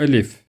Alif